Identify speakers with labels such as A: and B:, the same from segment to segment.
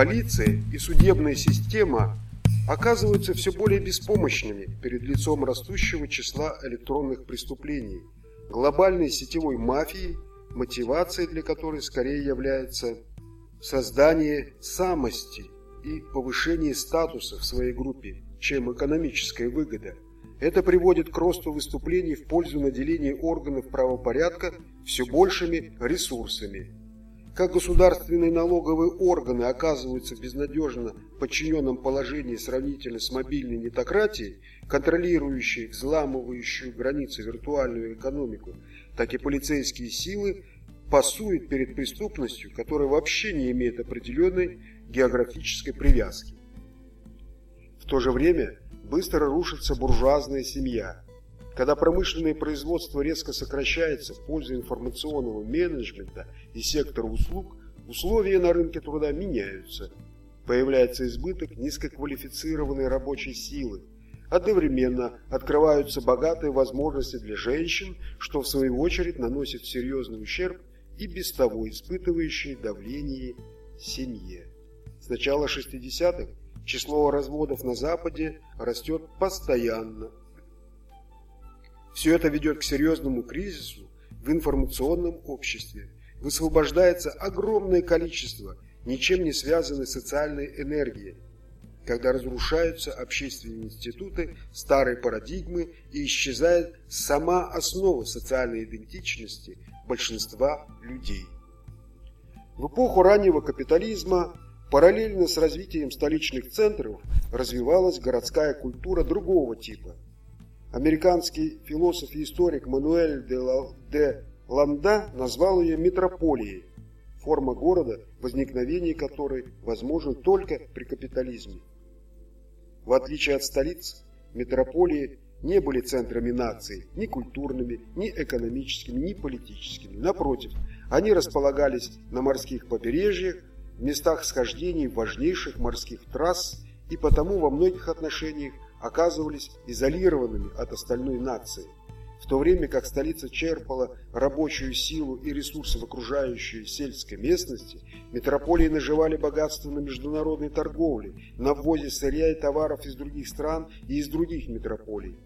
A: Полиция и судебная система оказываются все более беспомощными перед лицом растущего числа электронных преступлений, глобальной сетевой мафии, мотивацией для которой скорее является создание самости и повышение статуса в своей группе, чем экономическая выгода. Это приводит к росту выступлений в пользу наделения органов правопорядка все большими ресурсами, как государственные налоговые органы оказываются в безнадежно подчиненном положении сравнительно с мобильной нетократией, контролирующей, взламывающую границы виртуальную экономику, так и полицейские силы пасуют перед преступностью, которая вообще не имеет определенной географической привязки. В то же время быстро рушится буржуазная семья, когда промышленное производство резко сокращается в пользу информационного менеджмента и сектора услуг, условия на рынке труда меняются. Появляется избыток низкоквалифицированной рабочей силы. Одновременно открываются богатые возможности для женщин, что в свою очередь наносит серьезный ущерб и без того испытывающей давление семье. С начала 60-х число разводов на Западе растет постоянно, все это ведет к серьезному кризису в информационном обществе. Высвобождается огромное количество ничем не связанной социальной энергии, когда разрушаются общественные институты, старые парадигмы и исчезает сама основа социальной идентичности большинства людей. В эпоху раннего капитализма параллельно с развитием столичных центров развивалась городская культура другого типа – Американский философ и историк Мануэль де, Ла, де Ланда назвал ее метрополией, форма города, возникновение которой возможно только при капитализме. В отличие от столиц, метрополии не были центрами нации, ни культурными, ни экономическими, ни политическими. Напротив, они располагались на морских побережьях, в местах схождений важнейших морских трасс и потому во многих отношениях оказывались изолированными от остальной нации, в то время как столица черпала рабочую силу и ресурсы в окружающей сельской местности, метрополии наживали богатство на международной торговле, на ввозе сырья и товаров из других стран и из других метрополий.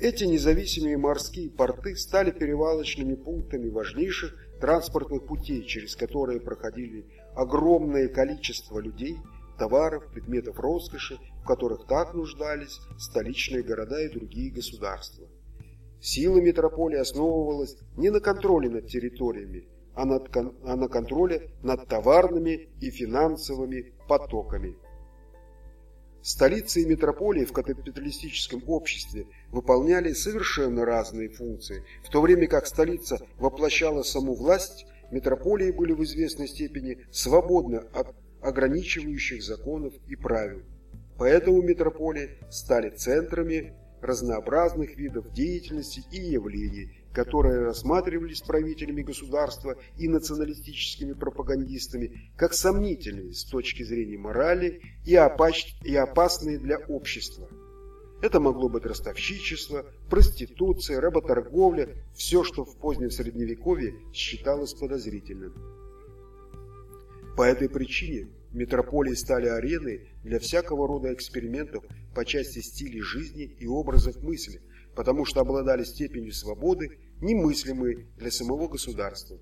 A: Эти независимые морские порты стали перевалочными пунктами важнейших транспортных путей, через которые проходили огромное количество людей, товаров, предметов роскоши, в которых так нуждались столичные города и другие государства. Сила метрополии основывалась не на контроле над территориями, а, над, а на контроле над товарными и финансовыми потоками. Столицы и метрополии в капиталистическом обществе выполняли совершенно разные функции, в то время как столица воплощала саму власть, метрополии были в известной степени свободны от ограничивающих законов и правил. Поэтому метрополии стали центрами разнообразных видов деятельности и явлений, которые рассматривались правителями государства и националистическими пропагандистами как сомнительные с точки зрения морали и, опасные для общества. Это могло быть ростовщичество, проституция, работорговля, все, что в позднем Средневековье считалось подозрительным. По этой причине метрополии стали ареной для всякого рода экспериментов по части стилей жизни и образов мысли, потому что обладали степенью свободы, немыслимой для самого государства.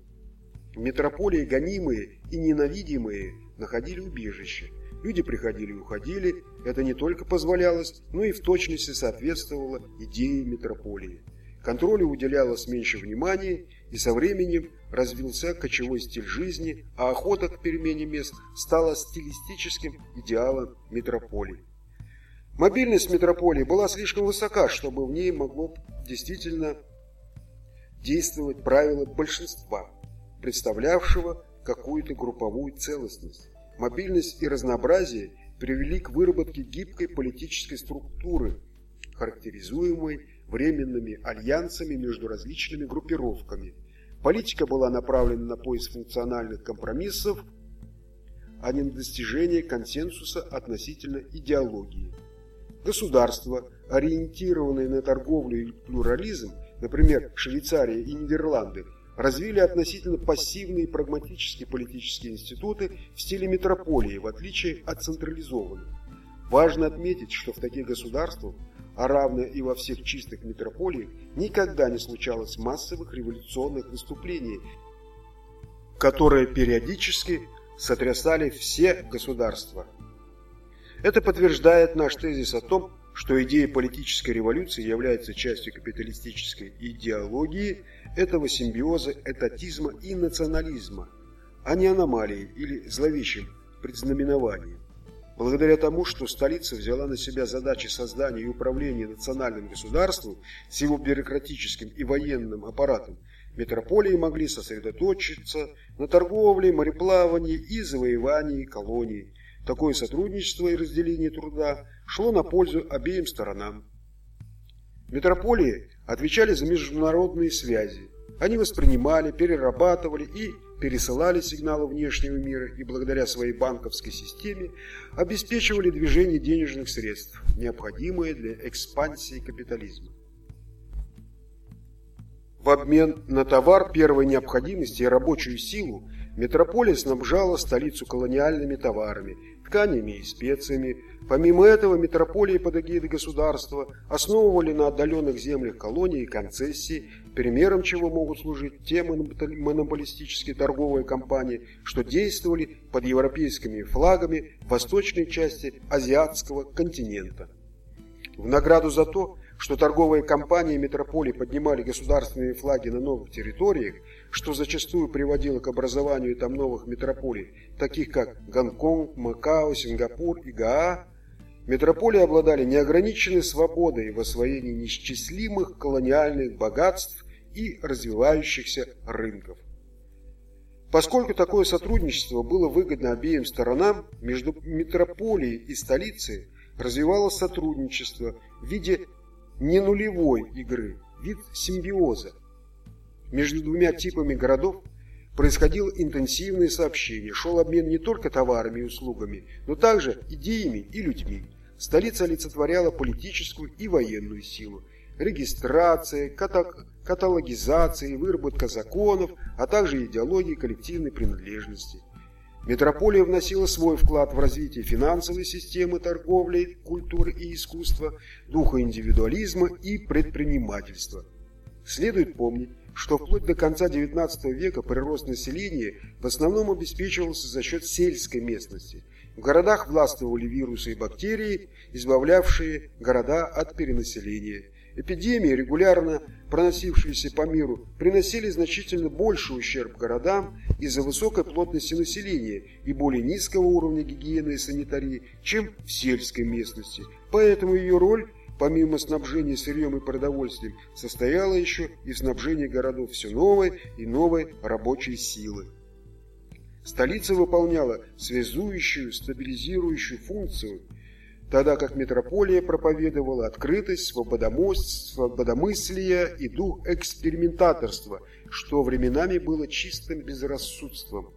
A: Метрополии гонимые и ненавидимые находили убежище. Люди приходили и уходили, это не только позволялось, но и в точности соответствовало идее метрополии. Контролю уделялось меньше внимания, и со временем развился кочевой стиль жизни, а охота к перемене мест стала стилистическим идеалом метрополии. Мобильность метрополии была слишком высока, чтобы в ней могло действительно действовать правило большинства, представлявшего какую-то групповую целостность. Мобильность и разнообразие привели к выработке гибкой политической структуры, характеризуемой временными альянсами между различными группировками. Политика была направлена на поиск функциональных компромиссов, а не на достижение консенсуса относительно идеологии. Государства, ориентированные на торговлю и плюрализм, например, Швейцария и Нидерланды, развили относительно пассивные прагматические политические институты в стиле метрополии, в отличие от централизованных. Важно отметить, что в таких государствах, а равно и во всех чистых метрополиях, никогда не случалось массовых революционных выступлений, которые периодически сотрясали все государства. Это подтверждает наш тезис о том, что идея политической революции является частью капиталистической идеологии этого симбиоза этатизма и национализма, а не аномалии или зловещим предзнаменованием. Благодаря тому, что столица взяла на себя задачи создания и управления национальным государством с его бюрократическим и военным аппаратом, метрополии могли сосредоточиться на торговле, мореплавании и завоевании колоний. Такое сотрудничество и разделение труда шло на пользу обеим сторонам. Метрополии отвечали за международные связи. Они воспринимали, перерабатывали и пересылали сигналы внешнего мира и благодаря своей банковской системе обеспечивали движение денежных средств, необходимые для экспансии капитализма. В обмен на товар первой необходимости и рабочую силу метрополия снабжала столицу колониальными товарами, тканями и специями. Помимо этого, метрополии под эгидой государства основывали на отдаленных землях колонии и концессии, примером чего могут служить те монополистические торговые компании, что действовали под европейскими флагами в восточной части азиатского континента. В награду за то, что торговые компании метрополии поднимали государственные флаги на новых территориях, что зачастую приводило к образованию там новых метрополий, таких как Гонконг, Макао, Сингапур и Гаа, метрополии обладали неограниченной свободой в освоении неисчислимых колониальных богатств и развивающихся рынков. Поскольку такое сотрудничество было выгодно обеим сторонам, между метрополией и столицей развивалось сотрудничество в виде не нулевой игры, вид симбиоза. Между двумя типами городов происходило интенсивное сообщение, шел обмен не только товарами и услугами, но также идеями и людьми. Столица олицетворяла политическую и военную силу, регистрация, каталогизация и выработка законов, а также идеологии коллективной принадлежности. Метрополия вносила свой вклад в развитие финансовой системы торговли, культуры и искусства, духа индивидуализма и предпринимательства. Следует помнить, что вплоть до конца XIX века прирост населения в основном обеспечивался за счет сельской местности. В городах властвовали вирусы и бактерии, избавлявшие города от перенаселения – Эпидемии, регулярно проносившиеся по миру, приносили значительно больший ущерб городам из-за высокой плотности населения и более низкого уровня гигиены и санитарии, чем в сельской местности. Поэтому ее роль, помимо снабжения сырьем и продовольствием, состояла еще и в снабжении городов все новой и новой рабочей силы. Столица выполняла связующую, стабилизирующую функцию – тогда как метрополия проповедовала открытость, свободомыслие и дух экспериментаторства, что временами было чистым безрассудством.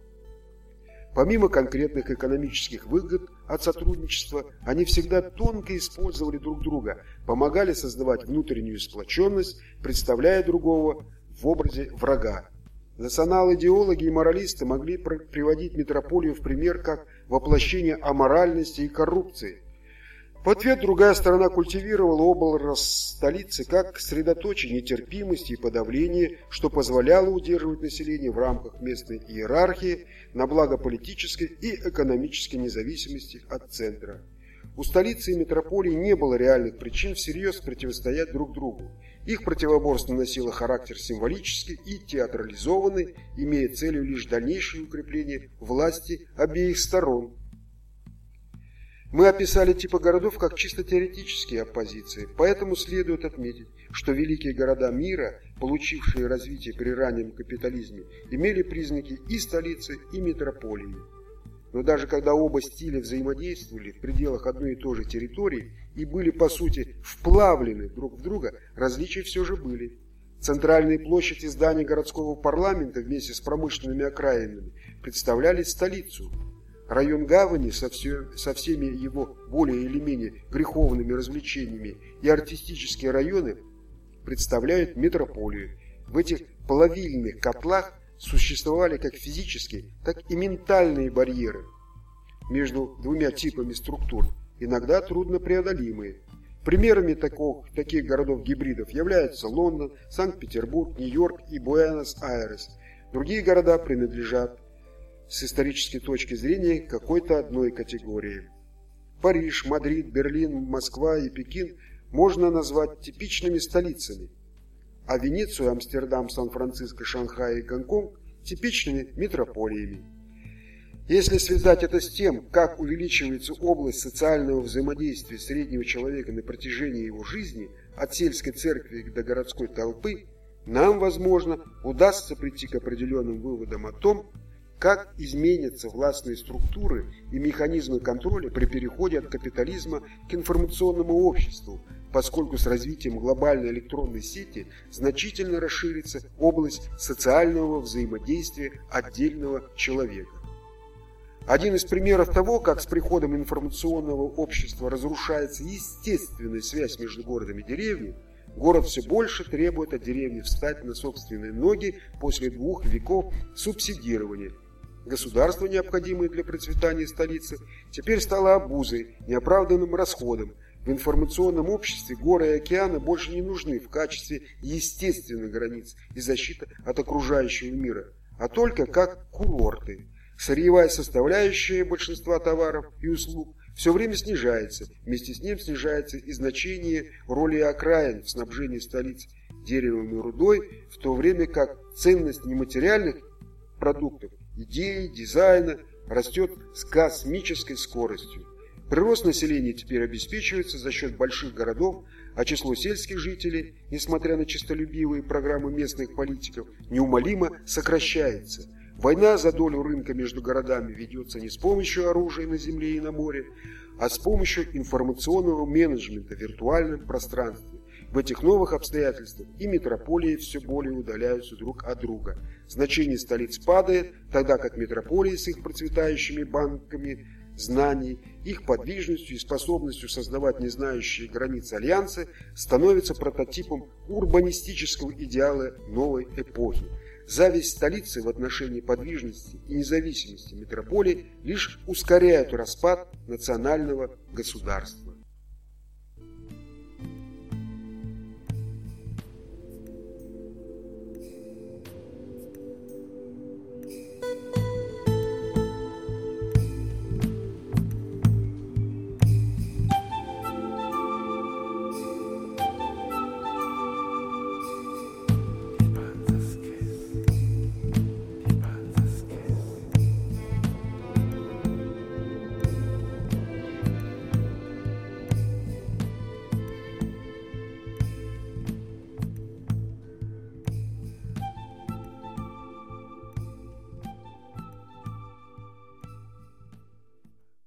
A: Помимо конкретных экономических выгод от сотрудничества, они всегда тонко использовали друг друга, помогали создавать внутреннюю сплоченность, представляя другого в образе врага. Национал-идеологи и моралисты могли приводить метрополию в пример как воплощение аморальности и коррупции, в ответ другая сторона культивировала образ столицы как средоточие нетерпимости и подавления, что позволяло удерживать население в рамках местной иерархии на благо политической и экономической независимости от центра. У столицы и метрополии не было реальных причин всерьез противостоять друг другу. Их противоборство носило характер символический и театрализованный, имея целью лишь дальнейшее укрепление власти обеих сторон – мы описали типы городов как чисто теоретические оппозиции, поэтому следует отметить, что великие города мира, получившие развитие при раннем капитализме, имели признаки и столицы, и метрополии. Но даже когда оба стиля взаимодействовали в пределах одной и той же территории и были по сути вплавлены друг в друга, различия все же были. Центральные площади здания городского парламента вместе с промышленными окраинами представляли столицу – Район гавани со, все, со всеми его более или менее греховными развлечениями и артистические районы представляют метрополию. В этих плавильных котлах существовали как физические, так и ментальные барьеры между двумя типами структур, иногда труднопреодолимые. Примерами таких, таких городов-гибридов являются Лондон, Санкт-Петербург, Нью-Йорк и Буэнос-Айрес. Другие города принадлежат с исторической точки зрения какой-то одной категории. Париж, Мадрид, Берлин, Москва и Пекин можно назвать типичными столицами, а Венецию, Амстердам, Сан-Франциско, Шанхай и Гонконг – типичными метрополиями. Если связать это с тем, как увеличивается область социального взаимодействия среднего человека на протяжении его жизни, от сельской церкви до городской толпы, нам, возможно, удастся прийти к определенным выводам о том, как изменятся властные структуры и механизмы контроля при переходе от капитализма к информационному обществу, поскольку с развитием глобальной электронной сети значительно расширится область социального взаимодействия отдельного человека. Один из примеров того, как с приходом информационного общества разрушается естественная связь между городом и деревней, город все больше требует от деревни встать на собственные ноги после двух веков субсидирования. Государство, необходимое для процветания столицы, теперь стало обузой, неоправданным расходом. В информационном обществе горы и океаны больше не нужны в качестве естественных границ и защиты от окружающего мира, а только как курорты. Сырьевая составляющая большинства товаров и услуг все время снижается. Вместе с ним снижается и значение роли окраин в снабжении столиц деревом и рудой, в то время как ценность нематериальных продуктов, идей, дизайна растет с космической скоростью. Прирост населения теперь обеспечивается за счет больших городов, а число сельских жителей, несмотря на честолюбивые программы местных политиков, неумолимо сокращается – Война за долю рынка между городами ведется не с помощью оружия на земле и на море, а с помощью информационного менеджмента в виртуальном пространстве. В этих новых обстоятельствах и метрополии все более удаляются друг от друга. Значение столиц падает, тогда как метрополии с их процветающими банками знаний, их подвижностью и способностью создавать незнающие границ альянсы становятся прототипом урбанистического идеала новой эпохи. Зависть столицы в отношении подвижности и независимости метрополии лишь ускоряют распад национального государства.